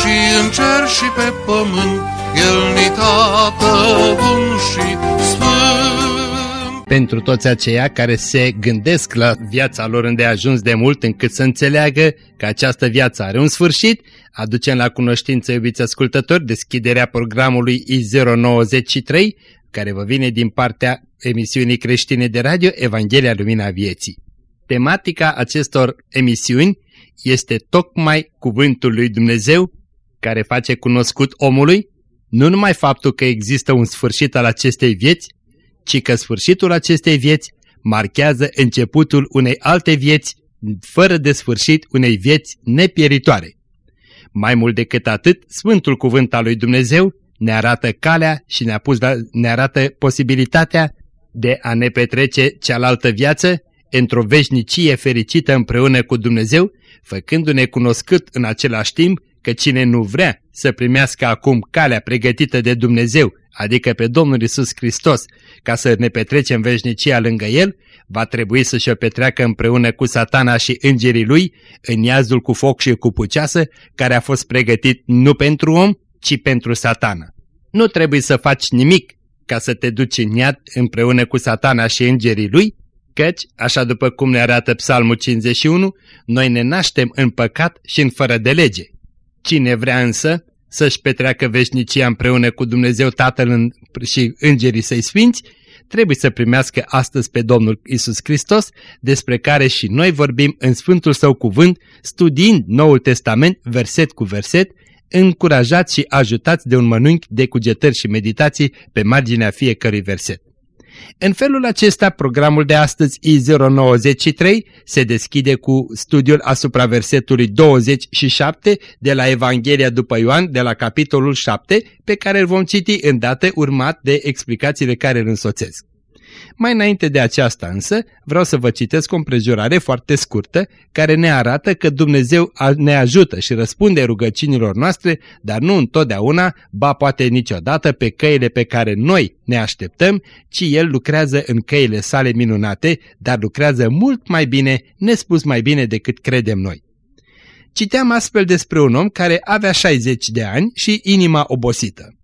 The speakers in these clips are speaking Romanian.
și în cer și pe pământ, El ni tată bun și sfânt. Pentru toți aceia care se gândesc la viața lor îndeajuns de mult încât să înțeleagă că această viață are un sfârșit, aducem la cunoștință, iubiți ascultători, deschiderea programului I093, care vă vine din partea emisiunii creștine de radio Evanghelia Lumina Vieții. Tematica acestor emisiuni este tocmai cuvântul lui Dumnezeu care face cunoscut omului nu numai faptul că există un sfârșit al acestei vieți, ci că sfârșitul acestei vieți marchează începutul unei alte vieți fără de sfârșit unei vieți nepieritoare. Mai mult decât atât, Sfântul Cuvânt al lui Dumnezeu ne arată calea și ne, pus la, ne arată posibilitatea de a ne petrece cealaltă viață într-o veșnicie fericită împreună cu Dumnezeu, făcându-ne cunoscut în același timp că cine nu vrea să primească acum calea pregătită de Dumnezeu, adică pe Domnul Isus Hristos, ca să ne petrecem veșnicia lângă El, va trebui să și-o petreacă împreună cu satana și îngerii lui în iazul cu foc și cu puceasă, care a fost pregătit nu pentru om, ci pentru satana. Nu trebuie să faci nimic ca să te duci în iad împreună cu satana și îngerii lui, căci, așa după cum ne arată Psalmul 51, noi ne naștem în păcat și în fără de lege. Cine vrea însă să-și petreacă veșnicia împreună cu Dumnezeu Tatăl și îngerii săi sfinți, trebuie să primească astăzi pe Domnul Isus Hristos, despre care și noi vorbim în Sfântul Său cuvânt, studiind Noul Testament verset cu verset, încurajați și ajutați de un mănânc de cugetări și meditații pe marginea fiecărui verset. În felul acesta, programul de astăzi I093 se deschide cu studiul asupra versetului 27 de la Evanghelia după Ioan, de la capitolul 7, pe care îl vom citi îndată urmat de explicațiile care îl însoțesc. Mai înainte de aceasta însă, vreau să vă citesc o împrejurare foarte scurtă care ne arată că Dumnezeu ne ajută și răspunde rugăciunilor noastre, dar nu întotdeauna, ba poate niciodată pe căile pe care noi ne așteptăm, ci El lucrează în căile sale minunate, dar lucrează mult mai bine, nespus mai bine decât credem noi. Citeam astfel despre un om care avea 60 de ani și inima obosită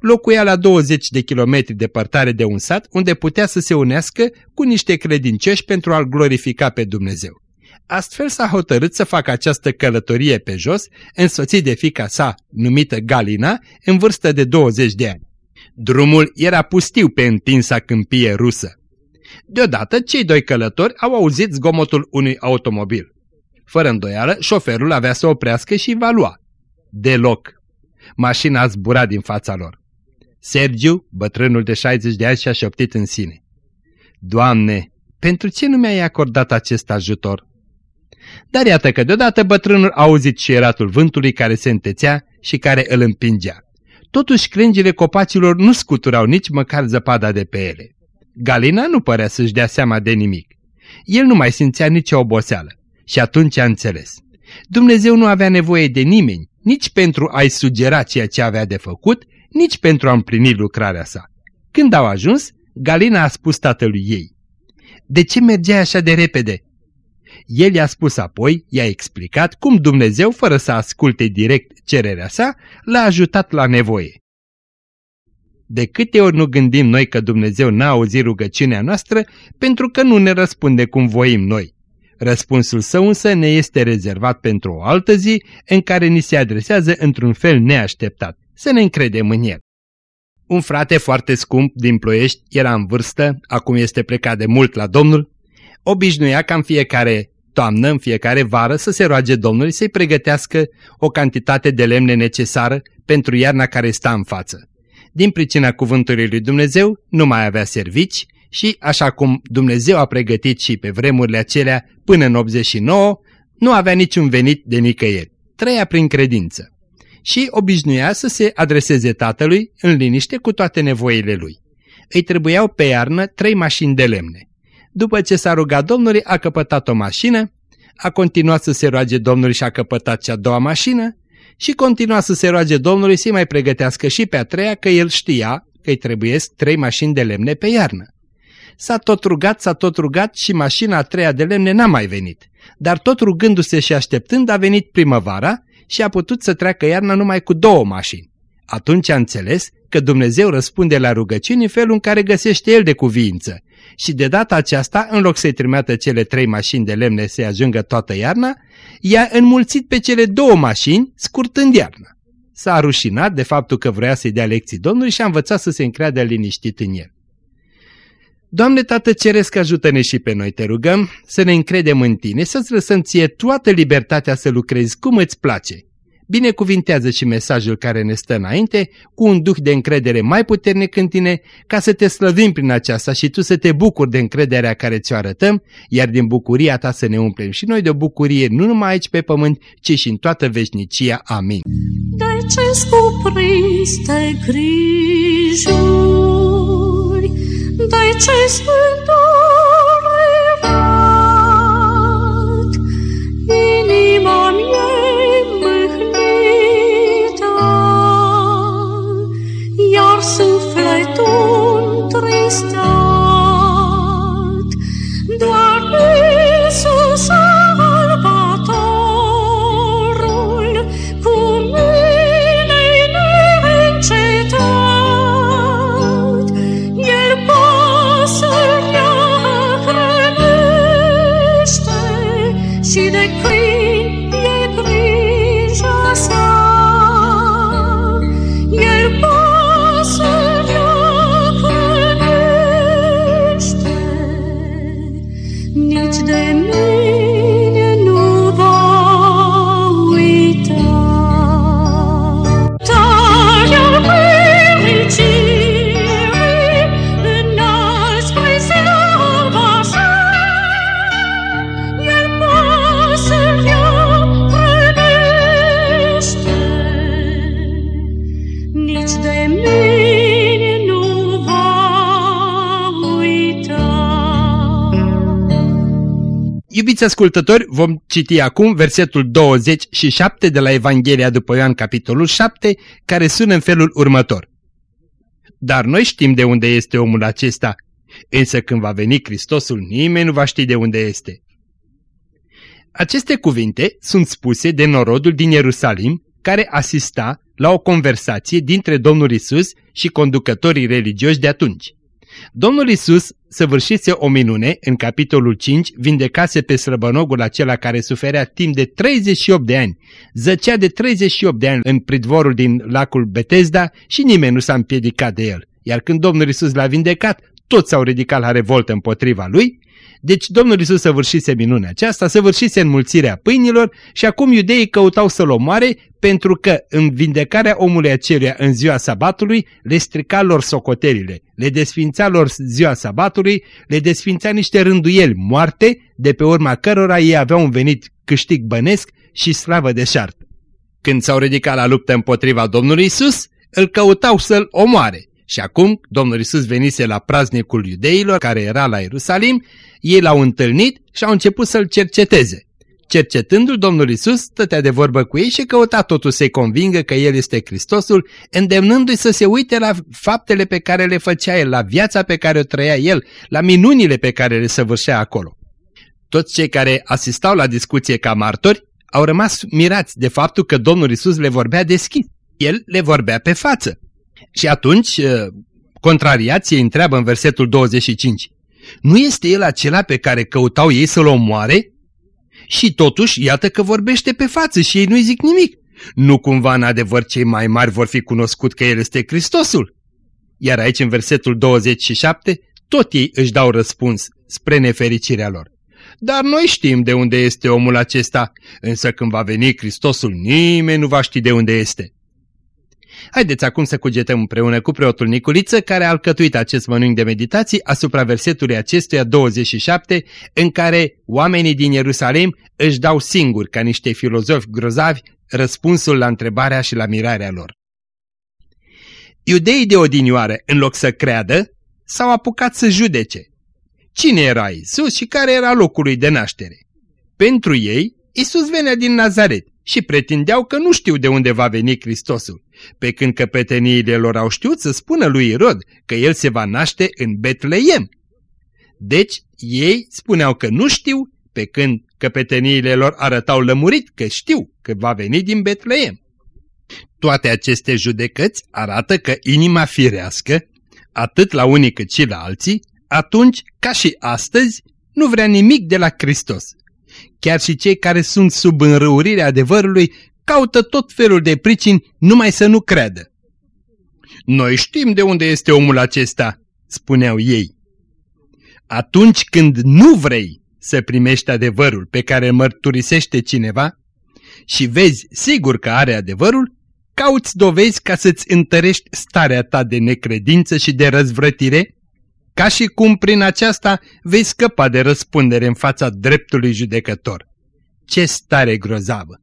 locuia la 20 de kilometri departare de un sat unde putea să se unească cu niște credincioși pentru a-L glorifica pe Dumnezeu. Astfel s-a hotărât să facă această călătorie pe jos, însoțit de fica sa, numită Galina, în vârstă de 20 de ani. Drumul era pustiu pe întinsa câmpie rusă. Deodată, cei doi călători au auzit zgomotul unui automobil. Fără îndoială, șoferul avea să oprească și va lua. Deloc. Mașina a zburat din fața lor. Sergiu, bătrânul de 60 de ani, și-a șoptit în sine. Doamne, pentru ce nu mi-ai acordat acest ajutor? Dar iată că deodată bătrânul a auzit și eratul vântului care se întețea și care îl împingea. Totuși crengile copacilor nu scuturau nici măcar zăpada de pe ele. Galina nu părea să-și dea seama de nimic. El nu mai simțea nicio oboseală și atunci a înțeles. Dumnezeu nu avea nevoie de nimeni, nici pentru a-i sugera ceea ce avea de făcut, nici pentru a împlini lucrarea sa. Când au ajuns, Galina a spus tatălui ei, De ce mergeai așa de repede?" El i-a spus apoi, i-a explicat cum Dumnezeu, fără să asculte direct cererea sa, l-a ajutat la nevoie. De câte ori nu gândim noi că Dumnezeu n-a auzit rugăciunea noastră pentru că nu ne răspunde cum voim noi. Răspunsul său însă ne este rezervat pentru o altă zi în care ni se adresează într-un fel neașteptat să ne încredem în el. Un frate foarte scump din Ploiești era în vârstă, acum este plecat de mult la Domnul, obișnuia ca în fiecare toamnă, în fiecare vară, să se roage Domnului să-i pregătească o cantitate de lemne necesară pentru iarna care sta în față. Din pricina cuvântului lui Dumnezeu nu mai avea servici și, așa cum Dumnezeu a pregătit și pe vremurile acelea până în 89, nu avea niciun venit de nicăieri. Trăia prin credință. Și obișnuia să se adreseze tatălui în liniște cu toate nevoile lui. Îi trebuiau pe iarnă trei mașini de lemne. După ce s-a rugat Domnului, a căpătat o mașină, a continuat să se roage Domnului și a căpătat cea a doua mașină și continua să se roage Domnului să-i mai pregătească și pe a treia că el știa că îi trebuiesc trei mașini de lemne pe iarnă. S-a tot rugat, s-a tot rugat și mașina a treia de lemne n-a mai venit. Dar tot rugându-se și așteptând a venit primăvara și a putut să treacă iarna numai cu două mașini. Atunci a înțeles că Dumnezeu răspunde la rugăciuni în felul în care găsește El de cuviință. Și de data aceasta, în loc să-i trimeată cele trei mașini de lemne să ajungă toată iarna, i-a înmulțit pe cele două mașini, scurtând iarna. S-a rușinat de faptul că vrea să-i dea lecții Domnului și a învățat să se încreadă liniștit în el. Doamne Tată Ceresc, ajută-ne și pe noi, te rugăm, să ne încredem în Tine, să-ți lăsăm ție toată libertatea să lucrezi cum îți place. Binecuvintează și mesajul care ne stă înainte, cu un duh de încredere mai puternic în Tine, ca să te slăvim prin aceasta și Tu să te bucuri de încrederea care ți-o arătăm, iar din bucuria Ta să ne umplem și noi de o bucurie nu numai aici pe pământ, ci și în toată veșnicia. Amin. De ce scuprins te grijuri, de Iubiți ascultători, vom citi acum versetul 27 de la Evanghelia după Ioan, capitolul 7, care sună în felul următor. Dar noi știm de unde este omul acesta, însă când va veni Hristosul, nimeni nu va ști de unde este. Aceste cuvinte sunt spuse de norodul din Ierusalim, care asista la o conversație dintre Domnul Isus și conducătorii religioși de atunci. Domnul Isus săvârșise o minune, în capitolul 5, vindecase pe slăbănogul acela care suferea timp de 38 de ani. Zăcea de 38 de ani în pridvorul din lacul Betesda și nimeni nu s-a împiedicat de el. Iar când Domnul Isus l-a vindecat, toți s-au ridicat la revoltă împotriva lui. Deci Domnul Isus săvârșise minunea aceasta, săvârșise înmulțirea pâinilor și acum iudeii căutau să-l omoare pentru că în vindecarea omului aceluia în ziua sabatului le strica lor socotelile, le desfința lor ziua sabatului, le desfința niște rânduieli moarte, de pe urma cărora ei aveau un venit câștig bănesc și slavă de șartă. Când s-au ridicat la luptă împotriva Domnului Isus, îl căutau să-l omoare. Și acum Domnul Isus venise la praznicul iudeilor care era la Ierusalim, ei l-au întâlnit și au început să-l cerceteze. Cercetându-l, Domnul Isus stătea de vorbă cu ei și căuta totul să-i convingă că El este Hristosul, îndemnându-i să se uite la faptele pe care le făcea El, la viața pe care o trăia El, la minunile pe care le săvârșea acolo. Toți cei care asistau la discuție ca martori au rămas mirați de faptul că Domnul Isus le vorbea deschis. El le vorbea pe față. Și atunci, contrariații îi întreabă în versetul 25, nu este el acela pe care căutau ei să-l omoare? Și totuși, iată că vorbește pe față și ei nu-i zic nimic. Nu cumva în adevăr cei mai mari vor fi cunoscut că el este Hristosul? Iar aici în versetul 27, tot ei își dau răspuns spre nefericirea lor. Dar noi știm de unde este omul acesta, însă când va veni Hristosul, nimeni nu va ști de unde este. Haideți acum să cugetăm împreună cu preotul Niculiță, care a alcătuit acest mănânc de meditații asupra versetului acestuia 27, în care oamenii din Ierusalim își dau singuri, ca niște filozofi grozavi, răspunsul la întrebarea și la mirarea lor. Iudeii de odinioară, în loc să creadă, s-au apucat să judece. Cine era Isus și care era locul lui de naștere? Pentru ei, Isus venea din Nazaret și pretindeau că nu știu de unde va veni Hristosul, pe când căpeteniile lor au știut să spună lui Irod că el se va naște în Betleem. Deci ei spuneau că nu știu, pe când căpeteniile lor arătau lămurit că știu că va veni din Betleem. Toate aceste judecăți arată că inima firească, atât la unii cât și la alții, atunci, ca și astăzi, nu vrea nimic de la Hristos. Chiar și cei care sunt sub înrăurirea adevărului caută tot felul de pricini numai să nu creadă. Noi știm de unde este omul acesta, spuneau ei. Atunci când nu vrei să primești adevărul pe care mărturisește cineva și vezi sigur că are adevărul, cauți dovezi ca să-ți întărești starea ta de necredință și de răzvrătire, ca și cum prin aceasta vei scăpa de răspundere în fața dreptului judecător. Ce stare grozavă!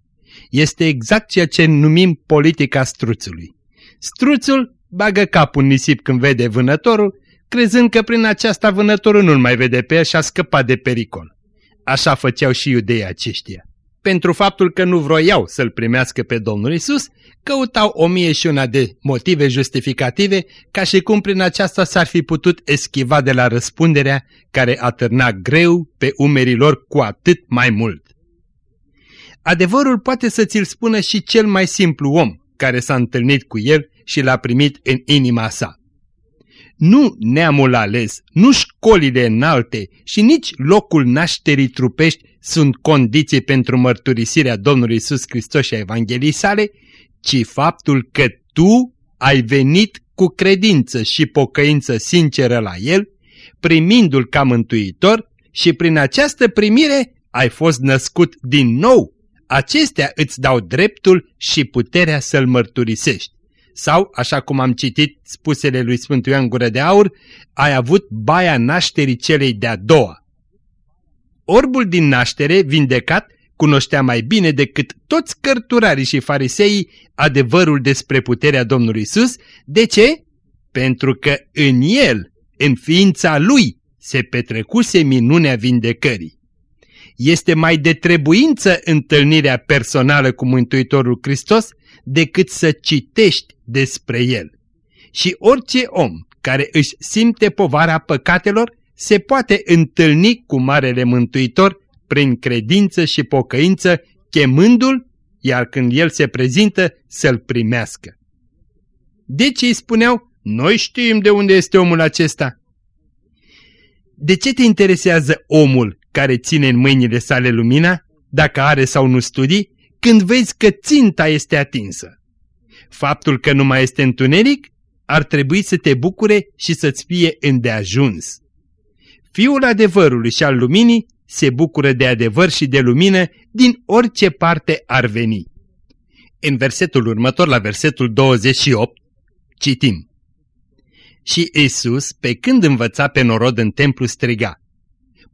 Este exact ceea ce numim politica struțului. Struțul bagă capul în nisip când vede vânătorul, crezând că prin aceasta vânătorul nu-l mai vede pe el și a scăpat de pericol. Așa făceau și iudeii aceștia. Pentru faptul că nu vroiau să-L primească pe Domnul Isus, căutau o mie și una de motive justificative, ca și cum prin aceasta s-ar fi putut eschiva de la răspunderea care atârna greu pe umerii lor cu atât mai mult. Adevărul poate să ți-l spună și cel mai simplu om care s-a întâlnit cu el și l-a primit în inima sa. Nu neamul ales, nu școlile înalte și nici locul nașterii trupești sunt condiții pentru mărturisirea Domnului Isus Hristos și a Evangheliei sale, ci faptul că tu ai venit cu credință și pocăință sinceră la El, primindu-L ca mântuitor și prin această primire ai fost născut din nou. Acestea îți dau dreptul și puterea să-L mărturisești. Sau, așa cum am citit spusele lui Sfântul Ioan Gură de Aur, ai avut baia nașterii celei de-a doua. Orbul din naștere, vindecat, cunoștea mai bine decât toți cărturarii și fariseii adevărul despre puterea Domnului Isus. De ce? Pentru că în el, în ființa lui, se petrecuse minunea vindecării. Este mai de trebuință întâlnirea personală cu Mântuitorul Hristos decât să citești despre el. Și orice om care își simte povara păcatelor se poate întâlni cu Marele Mântuitor prin credință și pocăință, chemându-l, iar când el se prezintă, să-l primească. Deci îi spuneau, noi știm de unde este omul acesta. De ce te interesează omul care ține în mâinile sale lumina, dacă are sau nu studii, când vezi că ținta este atinsă? Faptul că nu mai este întuneric ar trebui să te bucure și să-ți fie îndeajuns. Fiul adevărului și al luminii se bucură de adevăr și de lumină din orice parte ar veni. În versetul următor, la versetul 28, citim. Și Isus, pe când învăța pe norod în templu, striga,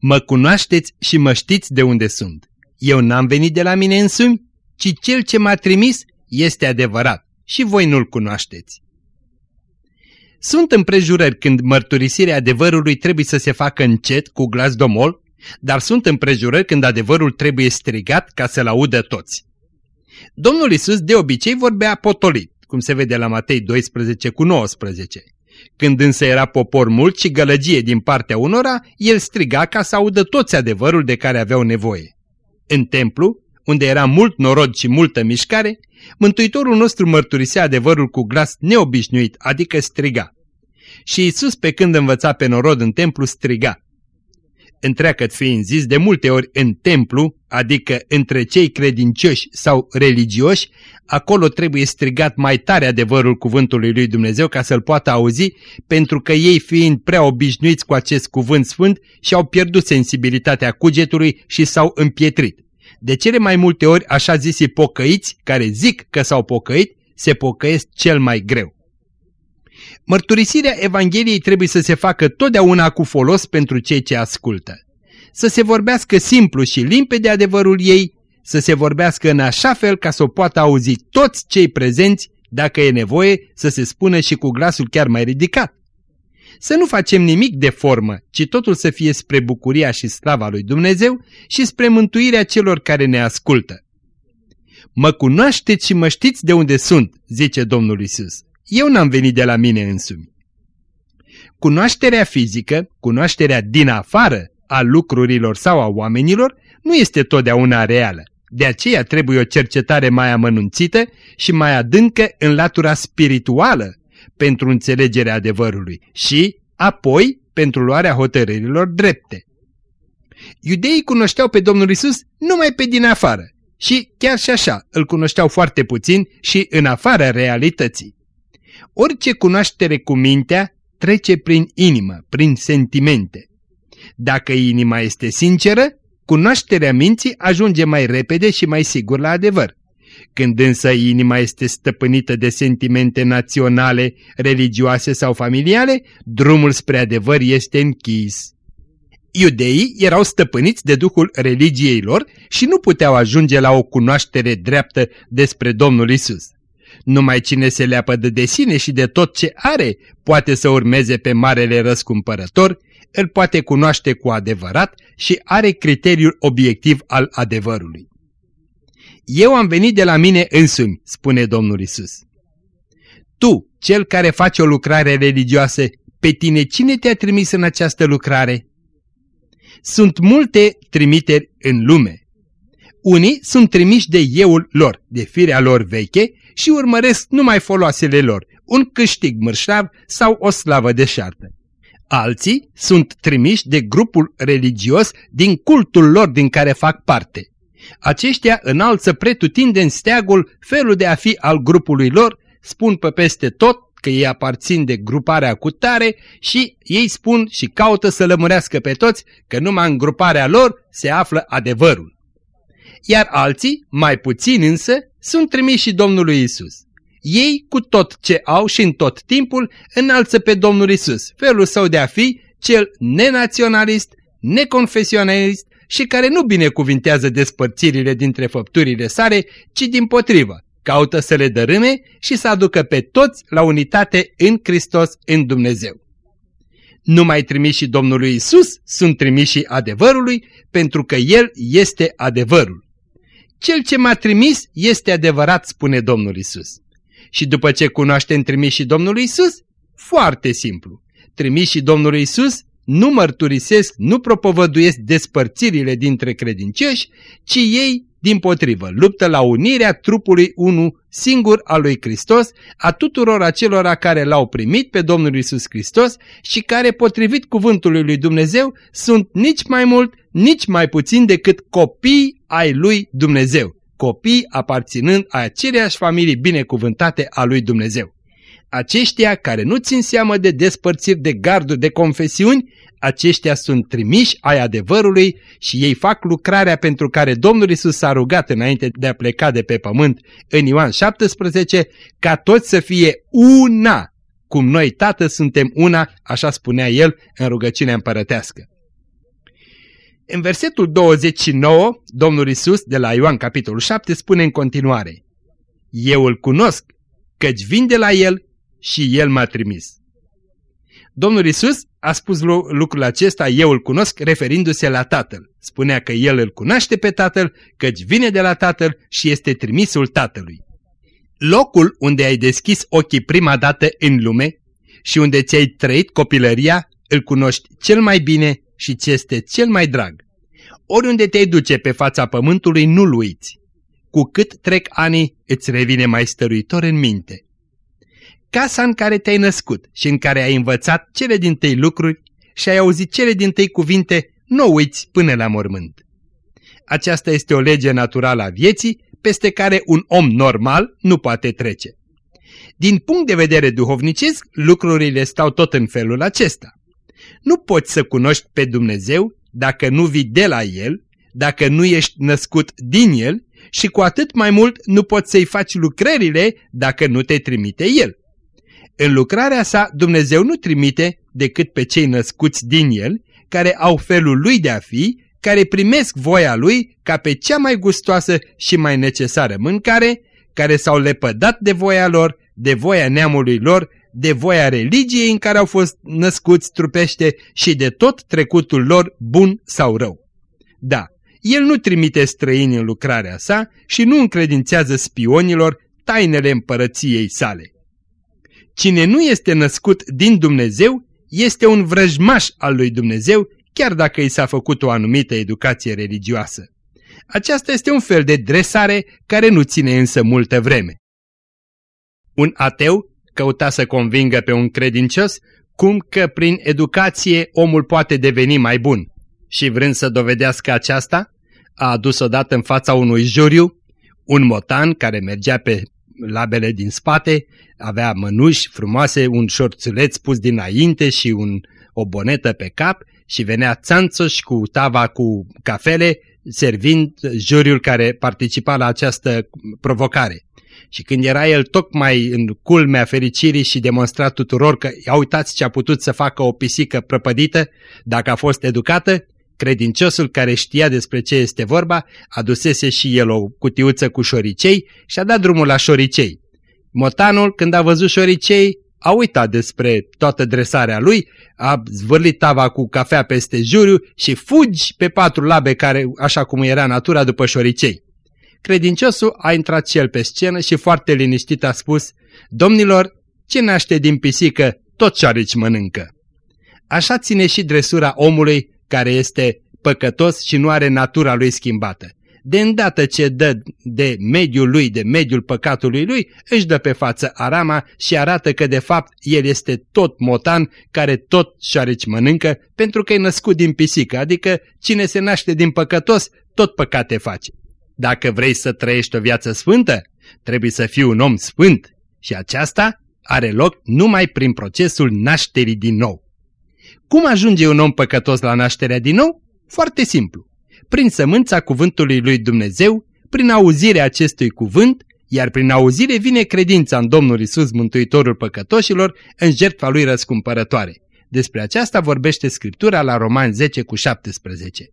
Mă cunoașteți și mă știți de unde sunt. Eu n-am venit de la mine însumi, ci cel ce m-a trimis este adevărat și voi nu-l cunoașteți. Sunt împrejurări când mărturisirea adevărului trebuie să se facă încet, cu glas domol, dar sunt împrejurări când adevărul trebuie strigat ca să-l audă toți. Domnul Isus de obicei vorbea potolit, cum se vede la Matei 12 cu 19. Când însă era popor mult și gălăgie din partea unora, el striga ca să audă toți adevărul de care aveau nevoie. În templu, unde era mult norod și multă mișcare, Mântuitorul nostru mărturisea adevărul cu glas neobișnuit, adică striga. Și Isus, pe când învăța pe norod în templu, striga. Întreagăt fiind zis de multe ori în templu, adică între cei credincioși sau religioși, acolo trebuie strigat mai tare adevărul cuvântului lui Dumnezeu ca să-l poată auzi, pentru că ei fiind prea obișnuiți cu acest cuvânt sfânt și-au pierdut sensibilitatea cugetului și s-au împietrit. De cele mai multe ori așa zisii pocăiți, care zic că s-au pocăit, se pocăiesc cel mai greu. Mărturisirea Evangheliei trebuie să se facă totdeauna cu folos pentru cei ce ascultă. Să se vorbească simplu și limpede adevărul ei, să se vorbească în așa fel ca să o poată auzi toți cei prezenți, dacă e nevoie să se spună și cu glasul chiar mai ridicat. Să nu facem nimic de formă, ci totul să fie spre bucuria și slava lui Dumnezeu și spre mântuirea celor care ne ascultă. Mă cunoașteți și mă știți de unde sunt, zice Domnul Isus. Eu n-am venit de la mine însumi. Cunoașterea fizică, cunoașterea din afară a lucrurilor sau a oamenilor, nu este totdeauna reală. De aceea trebuie o cercetare mai amănunțită și mai adâncă în latura spirituală pentru înțelegerea adevărului și, apoi, pentru luarea hotărârilor drepte. Iudeii cunoșteau pe Domnul Isus numai pe din afară și chiar și așa îl cunoșteau foarte puțin și în afara realității. Orice cunoaștere cu mintea trece prin inimă, prin sentimente. Dacă inima este sinceră, cunoașterea minții ajunge mai repede și mai sigur la adevăr. Când însă inima este stăpânită de sentimente naționale, religioase sau familiale, drumul spre adevăr este închis. Iudeii erau stăpâniți de duhul religiei lor și nu puteau ajunge la o cunoaștere dreaptă despre Domnul Isus. Numai cine se leapădă de sine și de tot ce are poate să urmeze pe Marele Răscumpărător, îl poate cunoaște cu adevărat și are criteriul obiectiv al adevărului. Eu am venit de la mine însumi, spune Domnul Isus. Tu, cel care faci o lucrare religioasă, pe tine cine te-a trimis în această lucrare? Sunt multe trimiteri în lume. Unii sunt trimiși de euul lor, de firea lor veche și urmăresc numai foloasele lor, un câștig mărșav sau o slavă deșartă. Alții sunt trimiși de grupul religios din cultul lor din care fac parte. Aceștia înalță pretutindeni steagul, felul de a fi al grupului lor, spun pe peste tot că ei aparțin de gruparea cu tare și ei spun și caută să lămurească pe toți că numai în gruparea lor se află adevărul. Iar alții, mai puțini însă, sunt trimiși și Domnului Isus. Ei, cu tot ce au și în tot timpul, înalță pe Domnul Isus, felul său de a fi, cel nenaționalist, neconfesionalist și care nu binecuvintează despărțirile dintre făpturile sale, ci din potrivă, caută să le dărâme și să aducă pe toți la unitate în Hristos, în Dumnezeu. Numai trimișii Domnului Isus sunt trimișii adevărului, pentru că El este adevărul. Cel ce m-a trimis este adevărat, spune Domnul Isus. Și după ce cunoaștem trimișii Domnului Isus, foarte simplu. Trimișii Domnului Isus nu mărturisesc, nu propovăduiesc despărțirile dintre credincioși, ci ei, din potrivă, luptă la unirea trupului unu singur al lui Hristos, a tuturor acelora care l-au primit pe Domnul Isus Hristos și care, potrivit cuvântului lui Dumnezeu, sunt nici mai mult, nici mai puțin decât copii ai lui Dumnezeu, copii aparținând a aceleiași familii binecuvântate a lui Dumnezeu. Aceștia care nu țin seamă de despărțiri de garduri de confesiuni, aceștia sunt trimiși ai adevărului și ei fac lucrarea pentru care Domnul Isus s-a rugat înainte de a pleca de pe pământ în Ioan 17, ca toți să fie una, cum noi, Tată, suntem una, așa spunea el în rugăciunea împărătească. În versetul 29, Domnul Isus de la Ioan capitolul 7 spune în continuare, Eu îl cunosc, căci vin de la el și el m-a trimis. Domnul Isus a spus lucrul acesta, eu îl cunosc, referindu-se la Tatăl. Spunea că el îl cunoaște pe Tatăl, căci vine de la Tatăl și este trimisul Tatălui. Locul unde ai deschis ochii prima dată în lume și unde ți-ai trăit copilăria, îl cunoști cel mai bine și ți este cel mai drag. Oriunde te duce pe fața pământului, nu-l uiți. Cu cât trec ani, îți revine mai stăruitor în minte casa în care te-ai născut și în care ai învățat cele din tăi lucruri și ai auzit cele din tăi cuvinte, nu uiți până la mormânt. Aceasta este o lege naturală a vieții peste care un om normal nu poate trece. Din punct de vedere duhovnicesc, lucrurile stau tot în felul acesta. Nu poți să cunoști pe Dumnezeu dacă nu vii de la El, dacă nu ești născut din El și cu atât mai mult nu poți să-i faci lucrările dacă nu te trimite El. În lucrarea sa Dumnezeu nu trimite decât pe cei născuți din El, care au felul Lui de a fi, care primesc voia Lui ca pe cea mai gustoasă și mai necesară mâncare, care s-au lepădat de voia lor, de voia neamului lor, de voia religiei în care au fost născuți trupește și de tot trecutul lor bun sau rău. Da, el nu trimite străini în lucrarea sa și nu încredințează spionilor tainele împărăției sale. Cine nu este născut din Dumnezeu este un vrăjmaș al lui Dumnezeu, chiar dacă i s-a făcut o anumită educație religioasă. Aceasta este un fel de dresare care nu ține însă multă vreme. Un ateu căuta să convingă pe un credincios cum că prin educație omul poate deveni mai bun. Și vrând să dovedească aceasta, a adus odată în fața unui juriu un motan care mergea pe labele din spate, avea mănuși frumoase, un șorțuleț pus dinainte și un, o bonetă pe cap și venea țanțoș cu tava cu cafele, servind juriul care participa la această provocare. Și când era el tocmai în culmea fericirii și demonstra tuturor că, ia uitați ce a putut să facă o pisică prăpădită, dacă a fost educată, credinciosul care știa despre ce este vorba, adusese și el o cutiuță cu șoricei și a dat drumul la șoricei. Motanul, când a văzut șoricei, a uitat despre toată dresarea lui, a zvârlit tava cu cafea peste juriu și fugi pe patru labe care, așa cum era natura, după șoricei. Credinciosul a intrat cel pe scenă și foarte liniștit a spus, Domnilor, ce naște din pisică, tot ce arici mănâncă. Așa ține și dresura omului care este păcătos și nu are natura lui schimbată. De îndată ce dă de mediul lui, de mediul păcatului lui, își dă pe față arama și arată că de fapt el este tot motan care tot șoareci mănâncă pentru că e născut din pisică, adică cine se naște din păcătos, tot păcate face. Dacă vrei să trăiești o viață sfântă, trebuie să fii un om sfânt și aceasta are loc numai prin procesul nașterii din nou. Cum ajunge un om păcătos la nașterea din nou? Foarte simplu. Prin sămânța cuvântului lui Dumnezeu, prin auzirea acestui cuvânt, iar prin auzire vine credința în Domnul Isus, Mântuitorul păcătoșilor, în jertfa lui răscumpărătoare. Despre aceasta vorbește Scriptura la Roman 10 cu 17.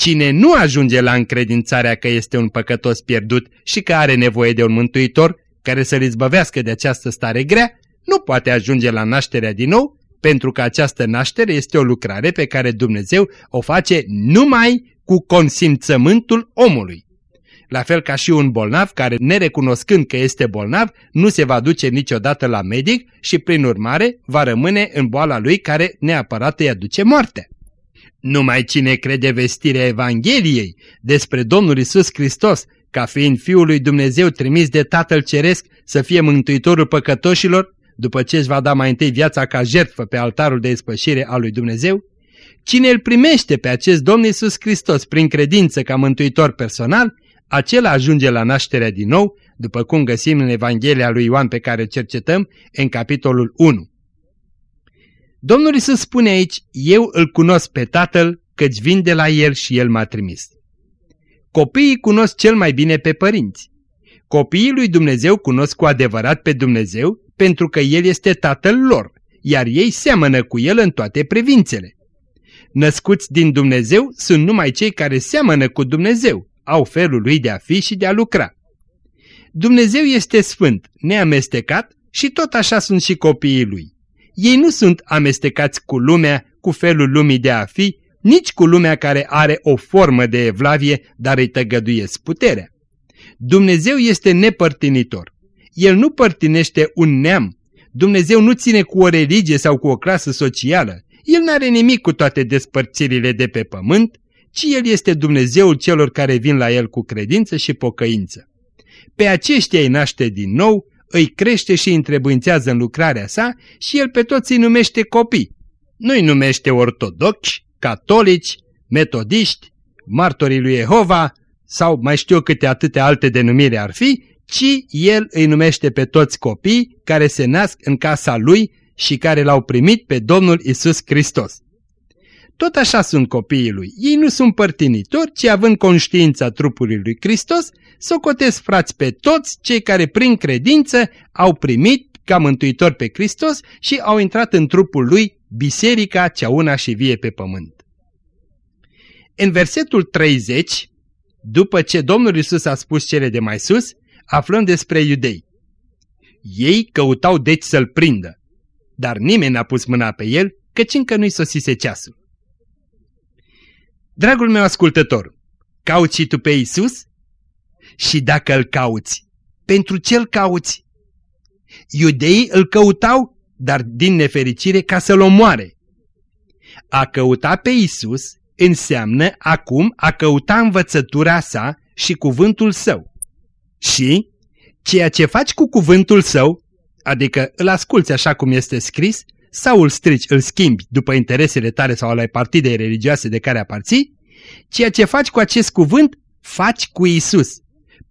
Cine nu ajunge la încredințarea că este un păcătos pierdut și că are nevoie de un mântuitor care să-l izbăvească de această stare grea, nu poate ajunge la nașterea din nou, pentru că această naștere este o lucrare pe care Dumnezeu o face numai cu consimțământul omului. La fel ca și un bolnav care, nerecunoscând că este bolnav, nu se va duce niciodată la medic și, prin urmare, va rămâne în boala lui care neapărat îi aduce moartea. Numai cine crede vestirea Evangheliei despre Domnul Isus Hristos, ca fiind Fiul lui Dumnezeu trimis de Tatăl Ceresc să fie mântuitorul păcătoșilor, după ce își va da mai întâi viața ca jertfă pe altarul de ispășire al lui Dumnezeu, cine îl primește pe acest Domn Isus Hristos prin credință ca mântuitor personal, acela ajunge la nașterea din nou, după cum găsim în Evanghelia lui Ioan pe care cercetăm în capitolul 1. Domnul Isus spune aici, eu îl cunosc pe Tatăl, căci vin de la El și El m-a trimis. Copiii cunosc cel mai bine pe părinți. Copiii lui Dumnezeu cunosc cu adevărat pe Dumnezeu pentru că El este Tatăl lor, iar ei seamănă cu El în toate privințele. Născuți din Dumnezeu sunt numai cei care seamănă cu Dumnezeu, au felul Lui de a fi și de a lucra. Dumnezeu este sfânt, neamestecat și tot așa sunt și copiii Lui. Ei nu sunt amestecați cu lumea, cu felul lumii de a fi, nici cu lumea care are o formă de evlavie, dar îi tăgăduiesc puterea. Dumnezeu este nepărtinitor. El nu părtinește un neam. Dumnezeu nu ține cu o religie sau cu o clasă socială. El nu are nimic cu toate despărțirile de pe pământ, ci El este Dumnezeul celor care vin la El cu credință și pocăință. Pe aceștia îi naște din nou, îi crește și îi întrebuințează în lucrarea sa și El pe toți îi numește copii. Nu îi numește ortodoxi, catolici, metodiști, martorii lui Jehova sau mai știu câte atâtea alte denumiri ar fi, ci el îi numește pe toți copii care se nasc în casa lui și care l-au primit pe Domnul Isus Hristos. Tot așa sunt copiii lui. Ei nu sunt părtinitori, ci având conștiința trupului lui Hristos, socotesc frați pe toți cei care prin credință au primit ca mântuitor pe Hristos și au intrat în trupul lui biserica cea una și vie pe pământ. În versetul 30, după ce Domnul Isus a spus cele de mai sus, aflăm despre iudei. Ei căutau deci să-l prindă, dar nimeni n-a pus mâna pe el, căci încă nu-i sosise ceasul. Dragul meu ascultător, cauți și tu pe Isus? Și dacă îl cauți, pentru ce îl cauți? Iudeii îl căutau, dar din nefericire ca să-l omoare. A căuta pe Isus înseamnă acum a căuta învățătura sa și cuvântul său. Și ceea ce faci cu cuvântul său, adică îl asculți așa cum este scris, sau îl strici, îl schimbi după interesele tale sau ale partidei religioase de care aparții, ceea ce faci cu acest cuvânt, faci cu Isus,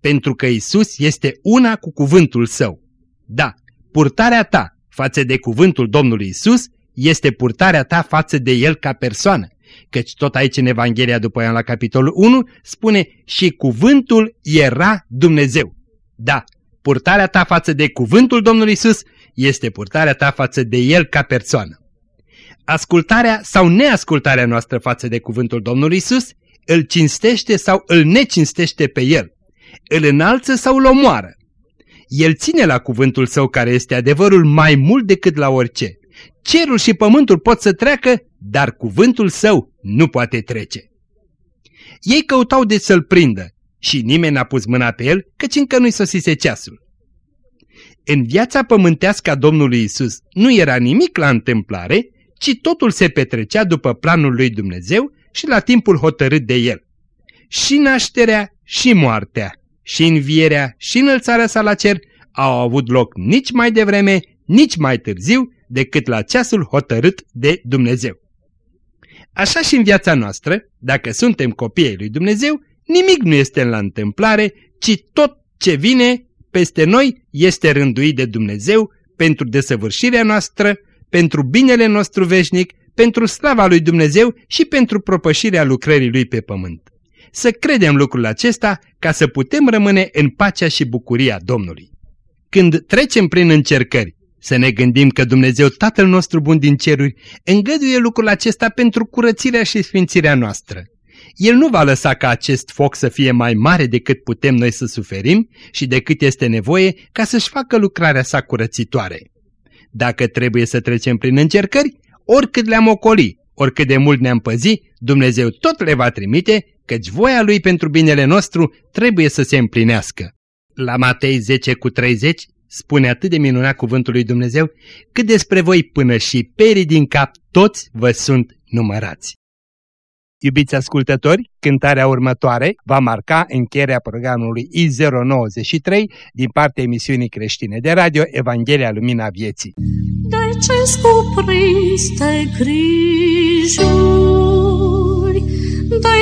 pentru că Isus este una cu cuvântul său. Da, purtarea ta față de cuvântul Domnului Isus este purtarea ta față de El ca persoană. Căci tot aici în Evanghelia după ea la capitolul 1 spune și cuvântul era Dumnezeu. Da, purtarea ta față de cuvântul Domnului Isus este purtarea ta față de El ca persoană. Ascultarea sau neascultarea noastră față de cuvântul Domnului Isus îl cinstește sau îl necinstește pe El, îl înalță sau îl omoară. El ține la cuvântul său care este adevărul mai mult decât la orice. Cerul și pământul pot să treacă, dar cuvântul său nu poate trece. Ei căutau de să-l prindă și nimeni n-a pus mâna pe el, căci încă nu-i sosise ceasul. În viața pământească a Domnului Isus nu era nimic la întâmplare, ci totul se petrecea după planul lui Dumnezeu și la timpul hotărât de el. Și nașterea și moartea, și învierea și înălțarea sa la cer au avut loc nici mai devreme, nici mai târziu decât la ceasul hotărât de Dumnezeu. Așa și în viața noastră, dacă suntem copiii lui Dumnezeu, nimic nu este la întâmplare, ci tot ce vine peste noi este rânduit de Dumnezeu pentru desăvârșirea noastră, pentru binele nostru veșnic, pentru slava lui Dumnezeu și pentru propășirea lucrării lui pe pământ. Să credem lucrul acesta ca să putem rămâne în pacea și bucuria Domnului. Când trecem prin încercări, să ne gândim că Dumnezeu Tatăl nostru bun din ceruri îngăduie lucrul acesta pentru curățirea și sfințirea noastră. El nu va lăsa ca acest foc să fie mai mare decât putem noi să suferim și decât este nevoie ca să-și facă lucrarea sa curățitoare. Dacă trebuie să trecem prin încercări, oricât le-am ocoli, oricât de mult ne-am păzi, Dumnezeu tot le va trimite, căci voia Lui pentru binele nostru trebuie să se împlinească. La Matei 10 cu 30 spune atât de minunat cuvântul lui Dumnezeu, cât despre voi până și perii din cap toți vă sunt numărați. Iubiți ascultători, cântarea următoare va marca încheierea programului I093 din partea emisiunii creștine de radio Evanghelia Lumina Vieții. De ce cuprins de grijuri, de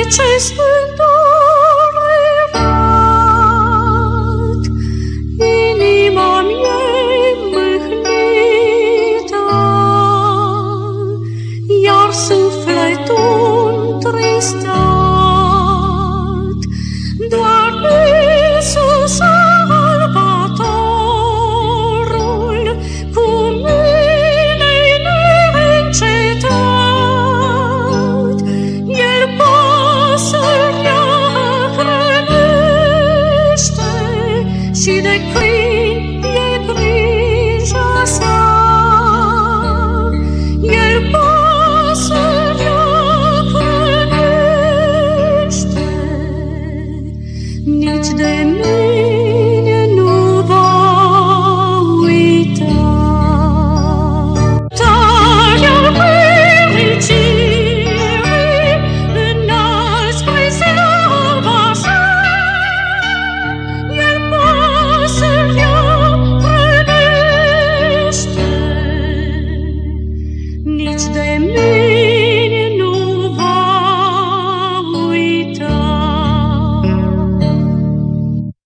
ce sunt durerat, inima mea mâhnită, iar sufletul tristat.